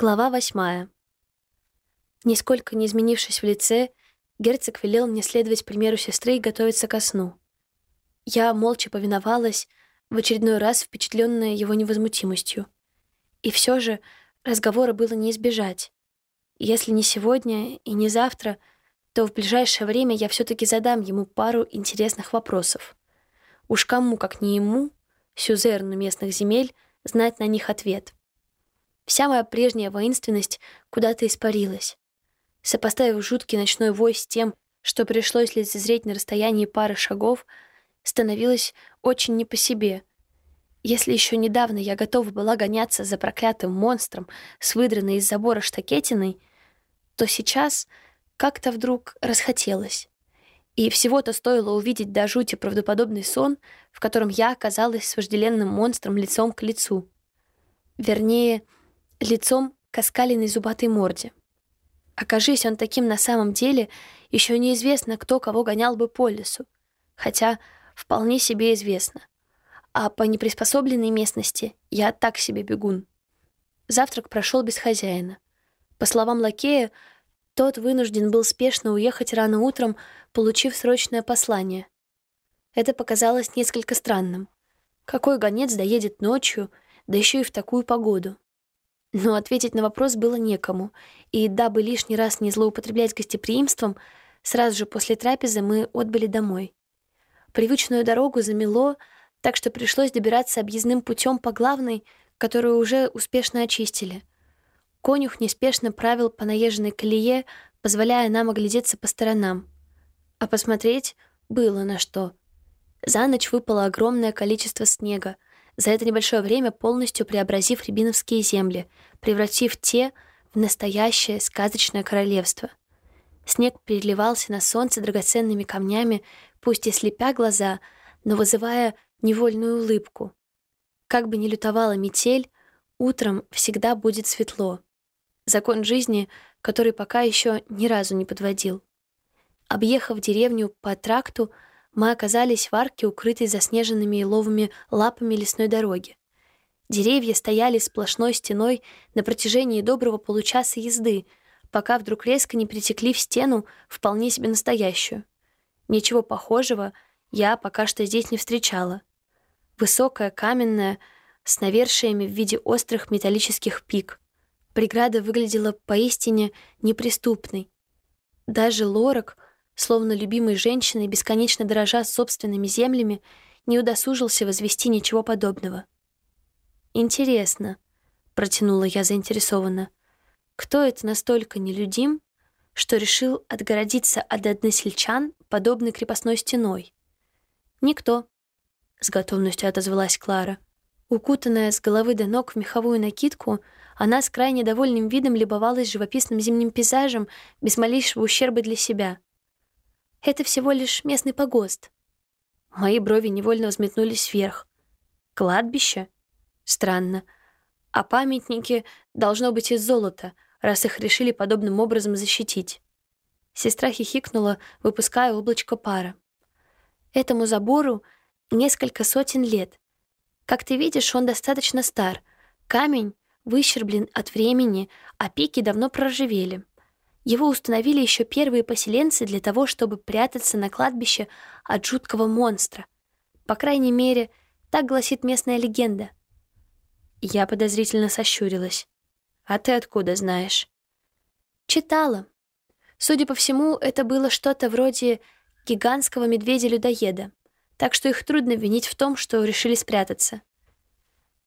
Глава восьмая. Нисколько не изменившись в лице, герцог велел мне следовать примеру сестры и готовиться ко сну. Я молча повиновалась, в очередной раз впечатленная его невозмутимостью. И все же разговора было не избежать. Если не сегодня и не завтра, то в ближайшее время я все таки задам ему пару интересных вопросов. Уж кому, как не ему, сюзерну местных земель, знать на них ответ — Вся моя прежняя воинственность куда-то испарилась. Сопоставив жуткий ночной вой с тем, что пришлось лицезреть на расстоянии пары шагов, становилось очень не по себе. Если еще недавно я готова была гоняться за проклятым монстром с выдранной из забора штакетиной, то сейчас как-то вдруг расхотелось. И всего-то стоило увидеть до жути правдоподобный сон, в котором я оказалась с вожделенным монстром лицом к лицу. Вернее, лицом к оскаленной зубатой морде. Окажись он таким на самом деле, еще неизвестно, кто кого гонял бы по лесу. Хотя вполне себе известно. А по неприспособленной местности я так себе бегун. Завтрак прошел без хозяина. По словам лакея, тот вынужден был спешно уехать рано утром, получив срочное послание. Это показалось несколько странным. Какой гонец доедет ночью, да еще и в такую погоду? Но ответить на вопрос было некому, и дабы лишний раз не злоупотреблять гостеприимством, сразу же после трапезы мы отбыли домой. Привычную дорогу замело, так что пришлось добираться объездным путем по главной, которую уже успешно очистили. Конюх неспешно правил по наезженной колее, позволяя нам оглядеться по сторонам. А посмотреть было на что. За ночь выпало огромное количество снега — за это небольшое время полностью преобразив рябиновские земли, превратив те в настоящее сказочное королевство. Снег переливался на солнце драгоценными камнями, пусть и слепя глаза, но вызывая невольную улыбку. Как бы ни лютовала метель, утром всегда будет светло. Закон жизни, который пока еще ни разу не подводил. Объехав деревню по тракту, мы оказались в арке, укрытой заснеженными еловыми лапами лесной дороги. Деревья стояли сплошной стеной на протяжении доброго получаса езды, пока вдруг резко не притекли в стену, вполне себе настоящую. Ничего похожего я пока что здесь не встречала. Высокая, каменная, с навершиями в виде острых металлических пик. Преграда выглядела поистине неприступной. Даже лорак — словно любимой женщиной, бесконечно дорожа собственными землями, не удосужился возвести ничего подобного. «Интересно», — протянула я заинтересованно, «кто это настолько нелюдим, что решил отгородиться от односельчан подобной крепостной стеной?» «Никто», — с готовностью отозвалась Клара. Укутанная с головы до ног в меховую накидку, она с крайне довольным видом любовалась живописным зимним пейзажем без малейшего ущерба для себя — это всего лишь местный погост. Мои брови невольно взметнулись вверх. Кладбище? Странно. А памятники должно быть из золота, раз их решили подобным образом защитить. Сестра хихикнула, выпуская облачко пара. Этому забору несколько сотен лет. Как ты видишь, он достаточно стар. Камень выщерблен от времени, а пики давно проржавели. Его установили еще первые поселенцы для того, чтобы прятаться на кладбище от жуткого монстра. По крайней мере, так гласит местная легенда. Я подозрительно сощурилась. «А ты откуда знаешь?» «Читала. Судя по всему, это было что-то вроде гигантского медведя-людоеда, так что их трудно винить в том, что решили спрятаться».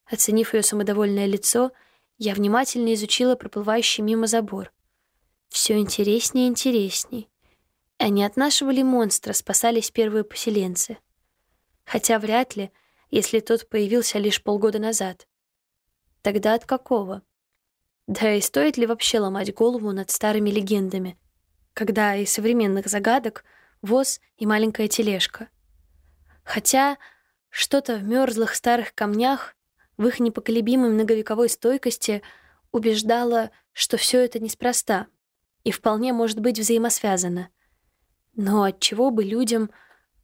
Оценив ее самодовольное лицо, я внимательно изучила проплывающий мимо забор все интереснее и интересней. А не от нашего ли монстра спасались первые поселенцы? Хотя вряд ли, если тот появился лишь полгода назад. Тогда от какого? Да и стоит ли вообще ломать голову над старыми легендами, когда из современных загадок воз и маленькая тележка? Хотя что-то в мерзлых старых камнях, в их непоколебимой многовековой стойкости убеждало, что все это неспроста — и вполне может быть взаимосвязано. Но от чего бы людям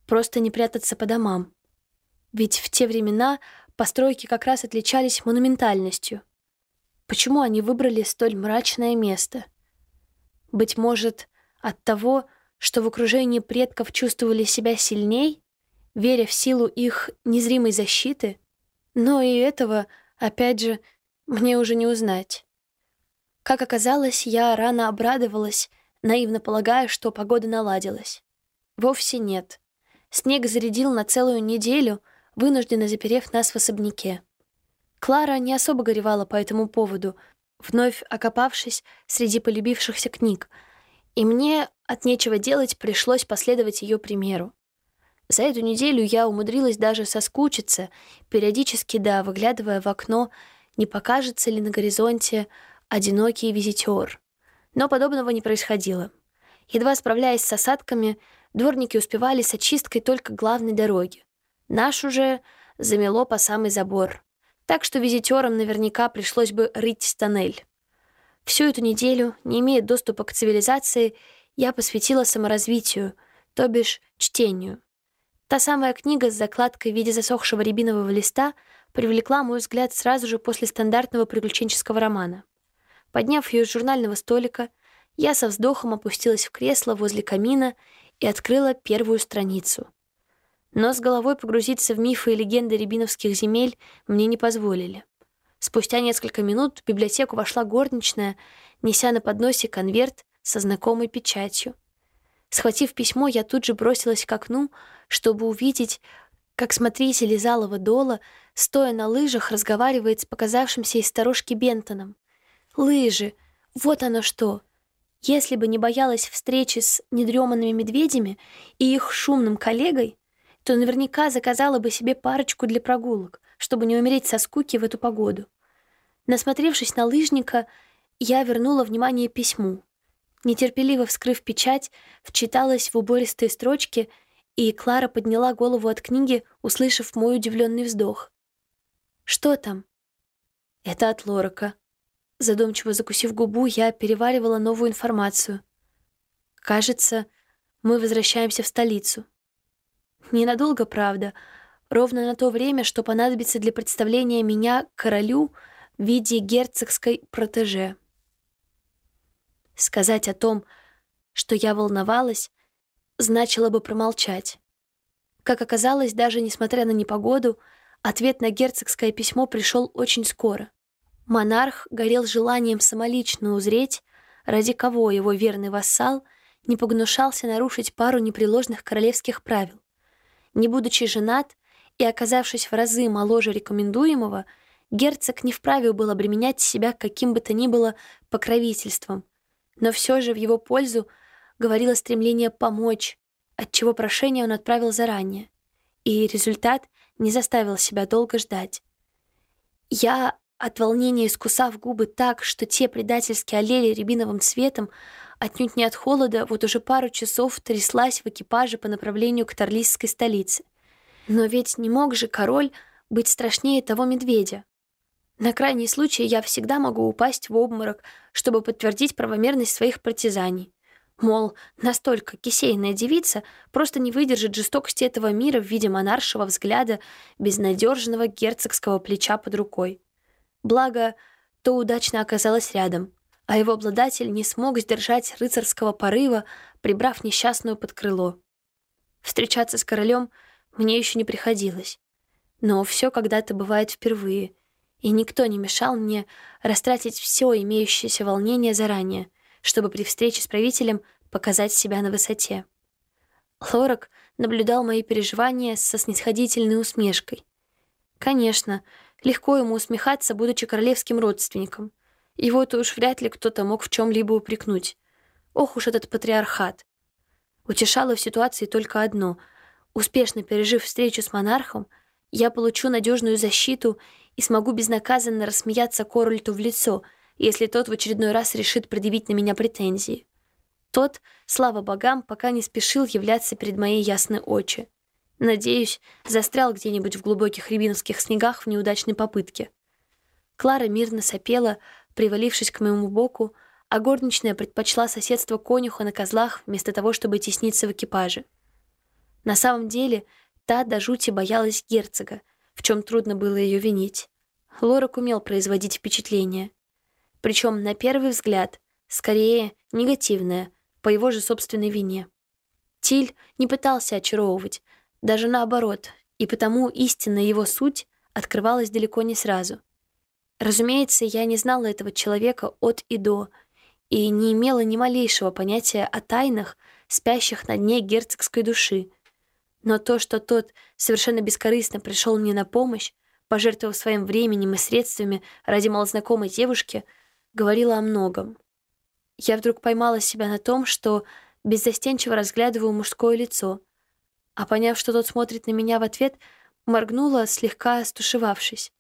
просто не прятаться по домам? Ведь в те времена постройки как раз отличались монументальностью. Почему они выбрали столь мрачное место? Быть может, от того, что в окружении предков чувствовали себя сильней, веря в силу их незримой защиты? Но и этого, опять же, мне уже не узнать. Как оказалось, я рано обрадовалась, наивно полагая, что погода наладилась. Вовсе нет. Снег зарядил на целую неделю, вынужденно заперев нас в особняке. Клара не особо горевала по этому поводу, вновь окопавшись среди полюбившихся книг, и мне от нечего делать пришлось последовать ее примеру. За эту неделю я умудрилась даже соскучиться, периодически, да, выглядывая в окно, не покажется ли на горизонте одинокий визитер. Но подобного не происходило. Едва справляясь с осадками, дворники успевали с очисткой только главной дороги. Наш уже замело по самый забор так что визитерам наверняка пришлось бы рыть тоннель. Всю эту неделю, не имея доступа к цивилизации, я посвятила саморазвитию, то бишь чтению. Та самая книга с закладкой в виде засохшего рябинового листа привлекла мой взгляд сразу же после стандартного приключенческого романа. Подняв ее с журнального столика, я со вздохом опустилась в кресло возле камина и открыла первую страницу — но с головой погрузиться в мифы и легенды рябиновских земель мне не позволили. Спустя несколько минут в библиотеку вошла горничная, неся на подносе конверт со знакомой печатью. Схватив письмо, я тут же бросилась к окну, чтобы увидеть, как смотритель из Алого Дола, стоя на лыжах, разговаривает с показавшимся из сторожки Бентоном. Лыжи! Вот оно что! Если бы не боялась встречи с недреманными медведями и их шумным коллегой, то наверняка заказала бы себе парочку для прогулок, чтобы не умереть со скуки в эту погоду. Насмотревшись на лыжника, я вернула внимание письму. Нетерпеливо вскрыв печать, вчиталась в убористые строчки, и Клара подняла голову от книги, услышав мой удивленный вздох. «Что там?» «Это от Лорака». Задумчиво закусив губу, я переваривала новую информацию. «Кажется, мы возвращаемся в столицу». Ненадолго, правда. Ровно на то время, что понадобится для представления меня королю в виде герцогской протеже. Сказать о том, что я волновалась, значило бы промолчать. Как оказалось, даже несмотря на непогоду, ответ на герцогское письмо пришел очень скоро. Монарх горел желанием самолично узреть, ради кого его верный вассал не погнушался нарушить пару непреложных королевских правил. Не будучи женат и оказавшись в разы моложе рекомендуемого, герцог не вправе был обременять себя каким бы то ни было покровительством. Но все же в его пользу говорило стремление помочь, отчего прошение он отправил заранее. И результат не заставил себя долго ждать. Я, от волнения искусав губы так, что те предательски олели рябиновым цветом, отнюдь не от холода, вот уже пару часов тряслась в экипаже по направлению к Торлисской столице. Но ведь не мог же король быть страшнее того медведя. На крайний случай я всегда могу упасть в обморок, чтобы подтвердить правомерность своих партизаний. Мол, настолько кисейная девица просто не выдержит жестокости этого мира в виде монаршего взгляда безнадежного герцогского плеча под рукой. Благо, то удачно оказалось рядом а его обладатель не смог сдержать рыцарского порыва, прибрав несчастную под крыло. Встречаться с королем мне еще не приходилось. Но все когда-то бывает впервые, и никто не мешал мне растратить все имеющееся волнение заранее, чтобы при встрече с правителем показать себя на высоте. Лорак наблюдал мои переживания со снисходительной усмешкой. Конечно, легко ему усмехаться, будучи королевским родственником. Его-то уж вряд ли кто-то мог в чем-либо упрекнуть. Ох уж этот патриархат. Утешало в ситуации только одно. Успешно пережив встречу с монархом, я получу надежную защиту и смогу безнаказанно рассмеяться Корольту в лицо, если тот в очередной раз решит предъявить на меня претензии. Тот, слава богам, пока не спешил являться перед моей ясной очи. Надеюсь, застрял где-нибудь в глубоких рябиновских снегах в неудачной попытке. Клара мирно сопела, привалившись к моему боку, а горничная предпочла соседство конюха на козлах вместо того, чтобы тесниться в экипаже. На самом деле, та до жути боялась герцога, в чем трудно было ее винить. Лорак умел производить впечатление. причем на первый взгляд, скорее негативное, по его же собственной вине. Тиль не пытался очаровывать, даже наоборот, и потому истинная его суть открывалась далеко не сразу. Разумеется, я не знала этого человека от и до, и не имела ни малейшего понятия о тайнах, спящих на дне герцогской души. Но то, что тот совершенно бескорыстно пришел мне на помощь, пожертвовав своим временем и средствами ради малознакомой девушки, говорило о многом. Я вдруг поймала себя на том, что беззастенчиво разглядываю мужское лицо, а поняв, что тот смотрит на меня в ответ, моргнула, слегка стушевавшись.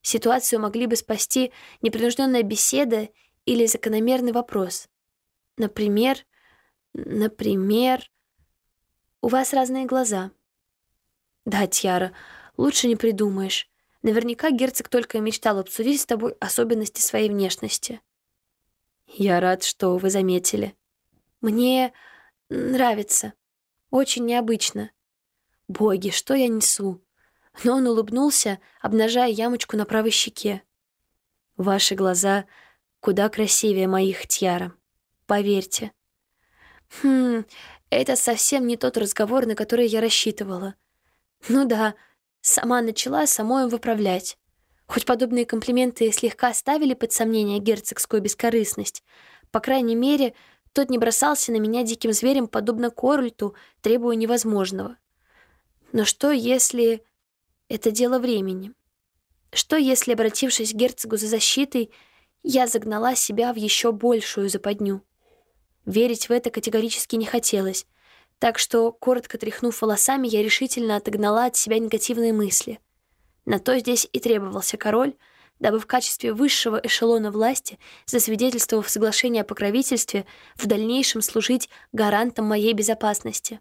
Ситуацию могли бы спасти непринужденная беседа или закономерный вопрос. Например, например, у вас разные глаза. Да, Тьяра, лучше не придумаешь. Наверняка герцог только и мечтал обсудить с тобой особенности своей внешности. Я рад, что вы заметили. Мне нравится. Очень необычно. Боги, что я несу? Но он улыбнулся, обнажая ямочку на правой щеке. Ваши глаза куда красивее моих, Тьяра. Поверьте. Хм, это совсем не тот разговор, на который я рассчитывала. Ну да, сама начала самой выправлять. Хоть подобные комплименты слегка ставили под сомнение герцогскую бескорыстность, по крайней мере, тот не бросался на меня диким зверем, подобно Корольту, требуя невозможного. Но что, если это дело времени? Что, если, обратившись к герцогу за защитой, я загнала себя в еще большую западню? Верить в это категорически не хотелось, так что, коротко тряхнув волосами, я решительно отогнала от себя негативные мысли. На то здесь и требовался король — дабы в качестве высшего эшелона власти, засвидетельствовав соглашение о покровительстве, в дальнейшем служить гарантом моей безопасности.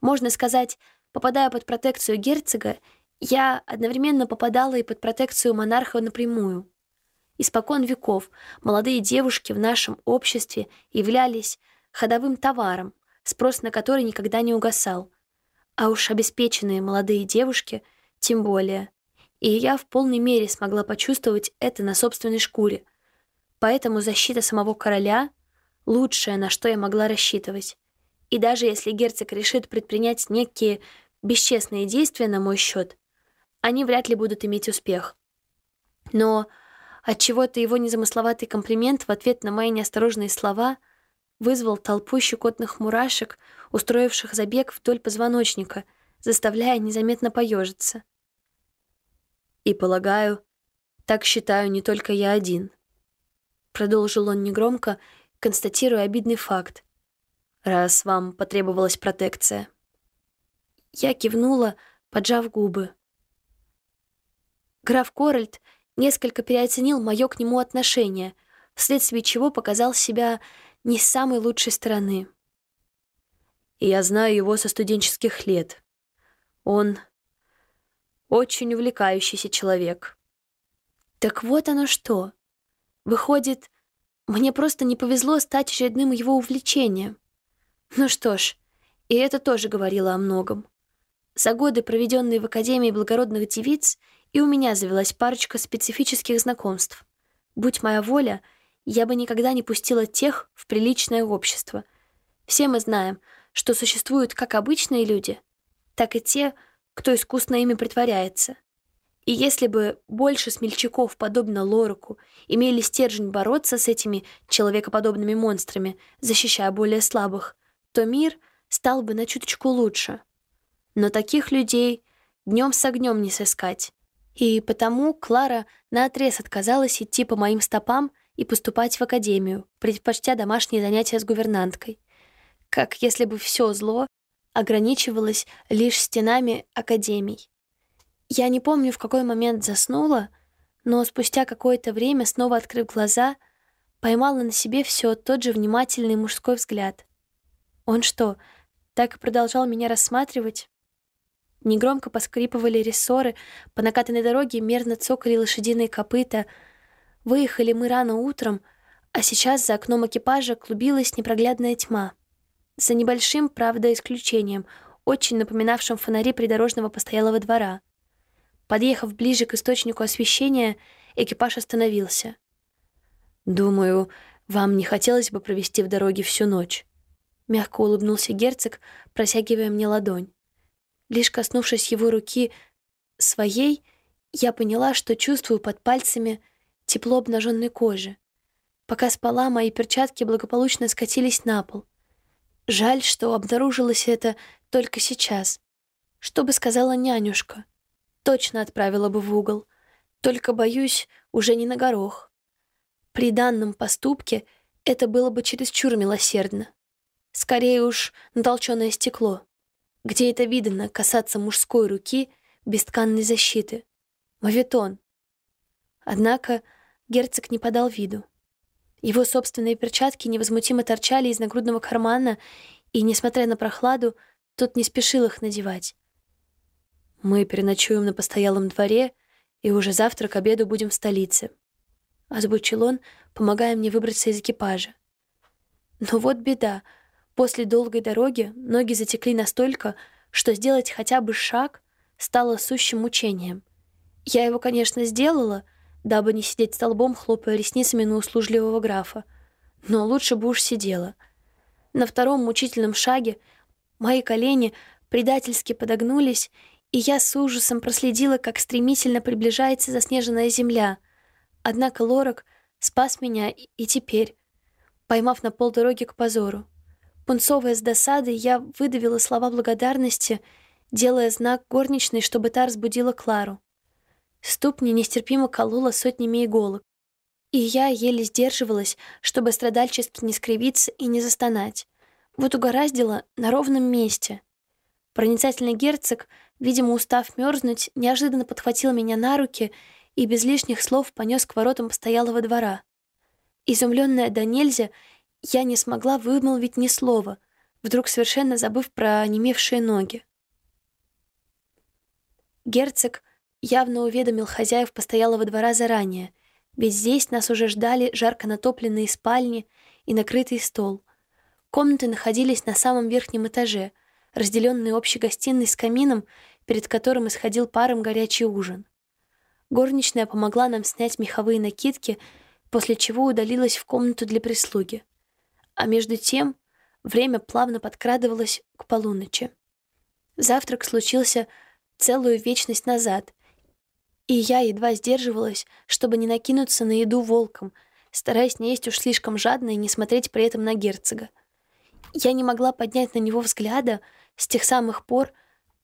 Можно сказать, попадая под протекцию герцога, я одновременно попадала и под протекцию монарха напрямую. Испокон веков молодые девушки в нашем обществе являлись ходовым товаром, спрос на который никогда не угасал. А уж обеспеченные молодые девушки тем более — и я в полной мере смогла почувствовать это на собственной шкуре. Поэтому защита самого короля — лучшее, на что я могла рассчитывать. И даже если герцог решит предпринять некие бесчестные действия на мой счет, они вряд ли будут иметь успех. Но от чего то его незамысловатый комплимент в ответ на мои неосторожные слова вызвал толпу щекотных мурашек, устроивших забег вдоль позвоночника, заставляя незаметно поежиться. И, полагаю, так считаю не только я один. Продолжил он негромко, констатируя обидный факт. Раз вам потребовалась протекция. Я кивнула, поджав губы. Граф Корольд несколько переоценил мое к нему отношение, вследствие чего показал себя не с самой лучшей стороны. И я знаю его со студенческих лет. Он очень увлекающийся человек. Так вот оно что. Выходит, мне просто не повезло стать очередным его увлечением. Ну что ж, и это тоже говорило о многом. За годы, проведенные в Академии благородных девиц, и у меня завелась парочка специфических знакомств. Будь моя воля, я бы никогда не пустила тех в приличное общество. Все мы знаем, что существуют как обычные люди, так и те, кто искусно ими притворяется. И если бы больше смельчаков, подобно Лоруку, имели стержень бороться с этими человекоподобными монстрами, защищая более слабых, то мир стал бы на чуточку лучше. Но таких людей днем с огнем не сыскать. И потому Клара наотрез отказалась идти по моим стопам и поступать в академию, предпочтя домашние занятия с гувернанткой. Как если бы все зло ограничивалась лишь стенами академий. Я не помню, в какой момент заснула, но спустя какое-то время, снова открыв глаза, поймала на себе все тот же внимательный мужской взгляд. Он что, так и продолжал меня рассматривать? Негромко поскрипывали рессоры, по накатанной дороге мерно цокали лошадиные копыта. Выехали мы рано утром, а сейчас за окном экипажа клубилась непроглядная тьма — за небольшим, правда, исключением, очень напоминавшим фонари придорожного постоялого двора. Подъехав ближе к источнику освещения, экипаж остановился. Думаю, вам не хотелось бы провести в дороге всю ночь. Мягко улыбнулся герцог, просягивая мне ладонь. Лишь коснувшись его руки своей, я поняла, что чувствую под пальцами тепло обнаженной кожи. Пока спала, мои перчатки благополучно скатились на пол. Жаль, что обнаружилось это только сейчас. Что бы сказала нянюшка? Точно отправила бы в угол. Только, боюсь, уже не на горох. При данном поступке это было бы чересчур милосердно. Скорее уж на толченое стекло. Где это видно касаться мужской руки без тканной защиты? Моветон. Однако герцог не подал виду. Его собственные перчатки невозмутимо торчали из нагрудного кармана, и, несмотря на прохладу, тот не спешил их надевать. «Мы переночуем на постоялом дворе, и уже завтра к обеду будем в столице», — озвучил он, помогая мне выбраться из экипажа. Но вот беда. После долгой дороги ноги затекли настолько, что сделать хотя бы шаг стало сущим мучением. Я его, конечно, сделала — дабы не сидеть столбом, хлопая ресницами на услужливого графа. Но лучше бы уж сидела. На втором мучительном шаге мои колени предательски подогнулись, и я с ужасом проследила, как стремительно приближается заснеженная земля. Однако Лорак спас меня и теперь, поймав на полдороги к позору. Пунцовая с досадой, я выдавила слова благодарности, делая знак горничной, чтобы та разбудила Клару. Ступни нестерпимо колола сотнями иголок. И я еле сдерживалась, чтобы страдальчески не скривиться и не застонать. Вот угораздило на ровном месте. Проницательный герцог, видимо, устав мерзнуть, неожиданно подхватил меня на руки и без лишних слов понес к воротам постоялого двора. Изумленная до нельзя, я не смогла вымолвить ни слова, вдруг совершенно забыв про онемевшие ноги. Герцог явно уведомил хозяев постоялого двора заранее, ведь здесь нас уже ждали жарко натопленные спальни и накрытый стол. Комнаты находились на самом верхнем этаже, разделенные общей гостиной с камином, перед которым исходил паром горячий ужин. Горничная помогла нам снять меховые накидки, после чего удалилась в комнату для прислуги. А между тем время плавно подкрадывалось к полуночи. Завтрак случился целую вечность назад, и я едва сдерживалась, чтобы не накинуться на еду волком, стараясь не есть уж слишком жадно и не смотреть при этом на герцога. Я не могла поднять на него взгляда с тех самых пор,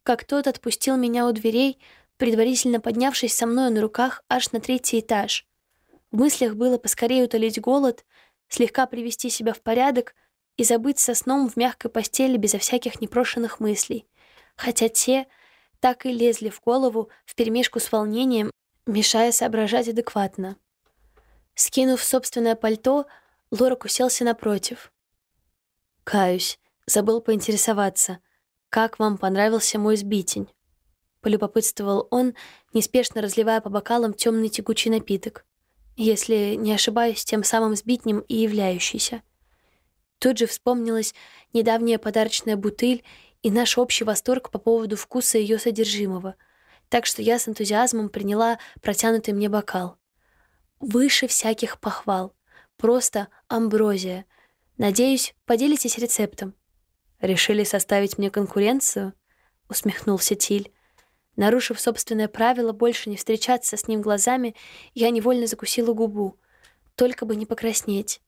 как тот отпустил меня у дверей, предварительно поднявшись со мной на руках аж на третий этаж. В мыслях было поскорее утолить голод, слегка привести себя в порядок и забыть со сном в мягкой постели безо всяких непрошенных мыслей, хотя те — так и лезли в голову вперемешку с волнением, мешая соображать адекватно. Скинув собственное пальто, Лорак уселся напротив. «Каюсь, забыл поинтересоваться, как вам понравился мой сбитень?» Полюбопытствовал он, неспешно разливая по бокалам темный тягучий напиток, если не ошибаюсь, тем самым сбитнем и являющийся. Тут же вспомнилась недавняя подарочная бутыль и наш общий восторг по поводу вкуса ее содержимого, так что я с энтузиазмом приняла протянутый мне бокал. Выше всяких похвал. Просто амброзия. Надеюсь, поделитесь рецептом. Решили составить мне конкуренцию? Усмехнулся Тиль. Нарушив собственное правило больше не встречаться с ним глазами, я невольно закусила губу. Только бы не покраснеть.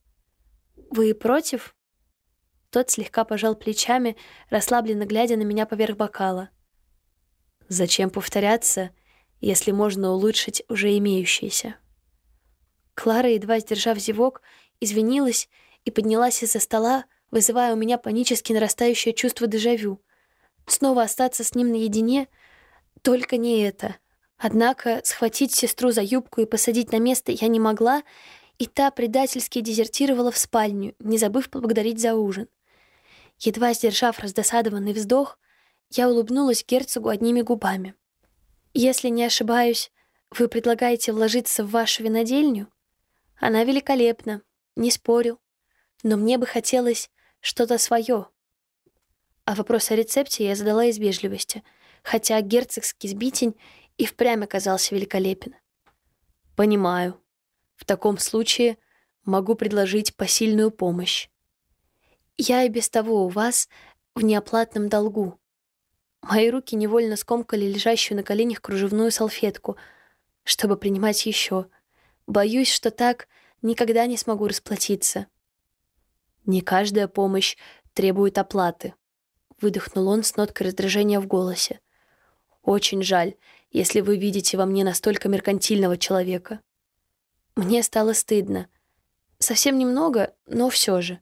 «Вы против?» Тот слегка пожал плечами, расслабленно глядя на меня поверх бокала. Зачем повторяться, если можно улучшить уже имеющееся? Клара, едва сдержав зевок, извинилась и поднялась из-за стола, вызывая у меня панически нарастающее чувство дежавю. Снова остаться с ним наедине — только не это. Однако схватить сестру за юбку и посадить на место я не могла, и та предательски дезертировала в спальню, не забыв поблагодарить за ужин. Едва сдержав раздосадованный вздох, я улыбнулась герцогу одними губами. «Если не ошибаюсь, вы предлагаете вложиться в вашу винодельню? Она великолепна, не спорю. Но мне бы хотелось что-то свое. А вопрос о рецепте я задала из вежливости, хотя герцогский сбитень и впрямь оказался великолепен. «Понимаю. В таком случае могу предложить посильную помощь. Я и без того у вас в неоплатном долгу. Мои руки невольно скомкали лежащую на коленях кружевную салфетку, чтобы принимать еще. Боюсь, что так никогда не смогу расплатиться. Не каждая помощь требует оплаты. Выдохнул он с ноткой раздражения в голосе. Очень жаль, если вы видите во мне настолько меркантильного человека. Мне стало стыдно. Совсем немного, но все же.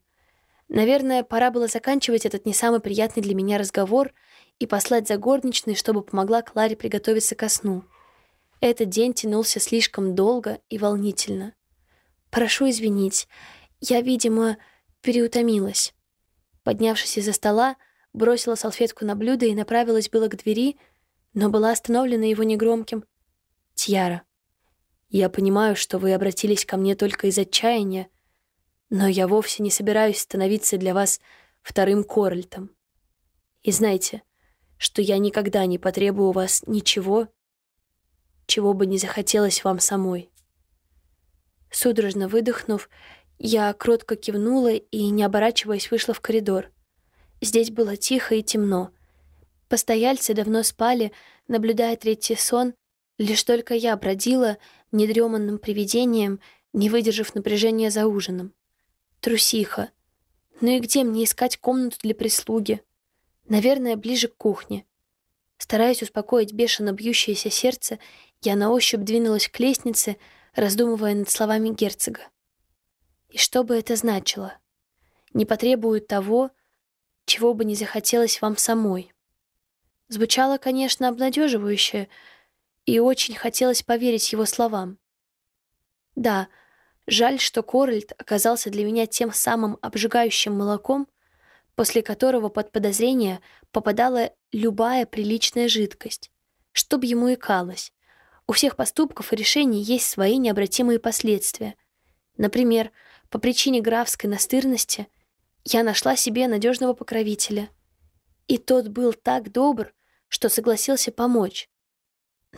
Наверное, пора было заканчивать этот не самый приятный для меня разговор и послать за горничной, чтобы помогла Кларе приготовиться ко сну. Этот день тянулся слишком долго и волнительно. «Прошу извинить, я, видимо, переутомилась». Поднявшись из-за стола, бросила салфетку на блюдо и направилась было к двери, но была остановлена его негромким «Тьяра, я понимаю, что вы обратились ко мне только из отчаяния, но я вовсе не собираюсь становиться для вас вторым Корольтом. И знайте, что я никогда не потребую у вас ничего, чего бы не захотелось вам самой». Судорожно выдохнув, я кротко кивнула и, не оборачиваясь, вышла в коридор. Здесь было тихо и темно. Постояльцы давно спали, наблюдая третий сон. Лишь только я бродила недреманным привидением, не выдержав напряжения за ужином. Трусиха. Ну и где мне искать комнату для прислуги? Наверное, ближе к кухне. Стараясь успокоить бешено бьющееся сердце, я на ощупь двинулась к лестнице, раздумывая над словами герцога. И что бы это значило? Не потребуют того, чего бы не захотелось вам самой. Звучало, конечно, обнадеживающе, и очень хотелось поверить его словам. Да, жаль, что Корольд оказался для меня тем самым обжигающим молоком, после которого под подозрение попадала любая приличная жидкость, чтоб ему и калось. У всех поступков и решений есть свои необратимые последствия. Например, по причине графской настырности я нашла себе надежного покровителя. И тот был так добр, что согласился помочь.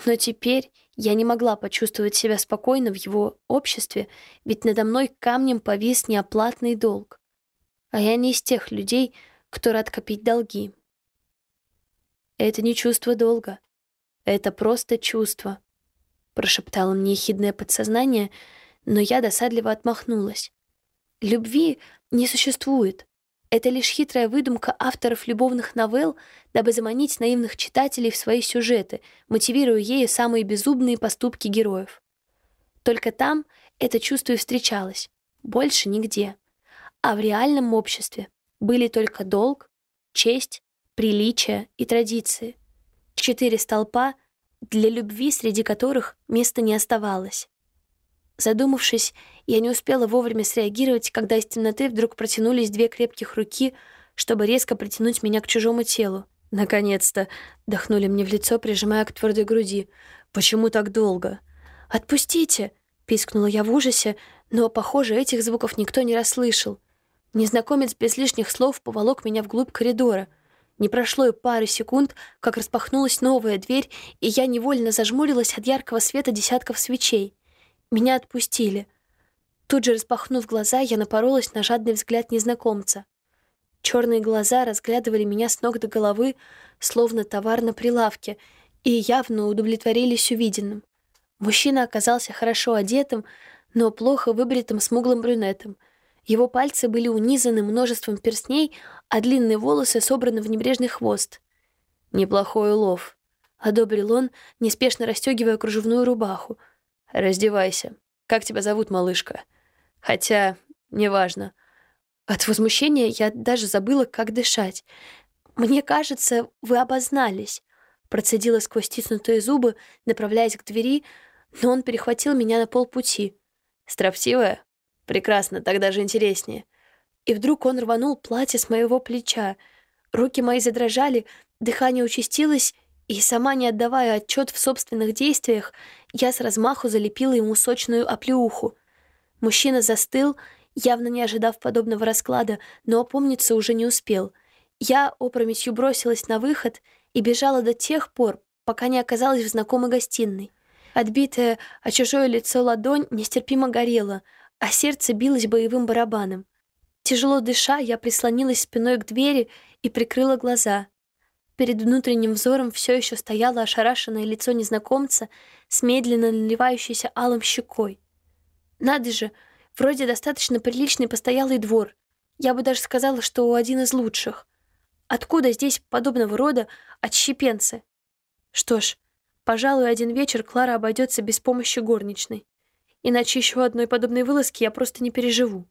Но теперь я не могла почувствовать себя спокойно в его обществе, ведь надо мной камнем повис неоплатный долг. А я не из тех людей, кто рад копить долги. Это не чувство долга. Это просто чувство, прошептало мне ехидное подсознание, но я досадливо отмахнулась. Любви не существует. Это лишь хитрая выдумка авторов любовных новелл, дабы заманить наивных читателей в свои сюжеты, мотивируя ею самые безумные поступки героев. Только там это чувство и встречалось, больше нигде. А в реальном обществе были только долг, честь, приличие и традиции. Четыре столпа, для любви среди которых места не оставалось. Задумавшись, я не успела вовремя среагировать, когда из темноты вдруг протянулись две крепких руки, чтобы резко притянуть меня к чужому телу. «Наконец-то!» — дохнули мне в лицо, прижимая к твердой груди. «Почему так долго?» «Отпустите!» — пискнула я в ужасе, но, похоже, этих звуков никто не расслышал. Незнакомец без лишних слов поволок меня вглубь коридора. Не прошло и пары секунд, как распахнулась новая дверь, и я невольно зажмурилась от яркого света десятков свечей. Меня отпустили. Тут же, распахнув глаза, я напоролась на жадный взгляд незнакомца. Черные глаза разглядывали меня с ног до головы, словно товар на прилавке, и явно удовлетворились увиденным. Мужчина оказался хорошо одетым, но плохо выбритым смуглым брюнетом. Его пальцы были унизаны множеством перстней, а длинные волосы собраны в небрежный хвост. «Неплохой улов», — одобрил он, неспешно расстегивая кружевную рубаху — «Раздевайся. Как тебя зовут, малышка?» «Хотя, неважно». От возмущения я даже забыла, как дышать. «Мне кажется, вы обознались», — процедила сквозь стиснутые зубы, направляясь к двери, но он перехватил меня на полпути. «Строптивая? Прекрасно, тогда же интереснее». И вдруг он рванул платье с моего плеча. Руки мои задрожали, дыхание участилось, и сама не отдавая отчет в собственных действиях, я с размаху залепила ему сочную оплеуху. Мужчина застыл, явно не ожидав подобного расклада, но опомниться уже не успел. Я опрометью бросилась на выход и бежала до тех пор, пока не оказалась в знакомой гостиной. Отбитая о чужое лицо ладонь нестерпимо горела, а сердце билось боевым барабаном. Тяжело дыша, я прислонилась спиной к двери и прикрыла глаза. Перед внутренним взором все еще стояло ошарашенное лицо незнакомца с медленно наливающейся алым щекой. Надо же, вроде достаточно приличный постоялый двор. Я бы даже сказала, что один из лучших. Откуда здесь подобного рода отщепенцы? Что ж, пожалуй, один вечер Клара обойдется без помощи горничной. Иначе еще одной подобной вылазки я просто не переживу.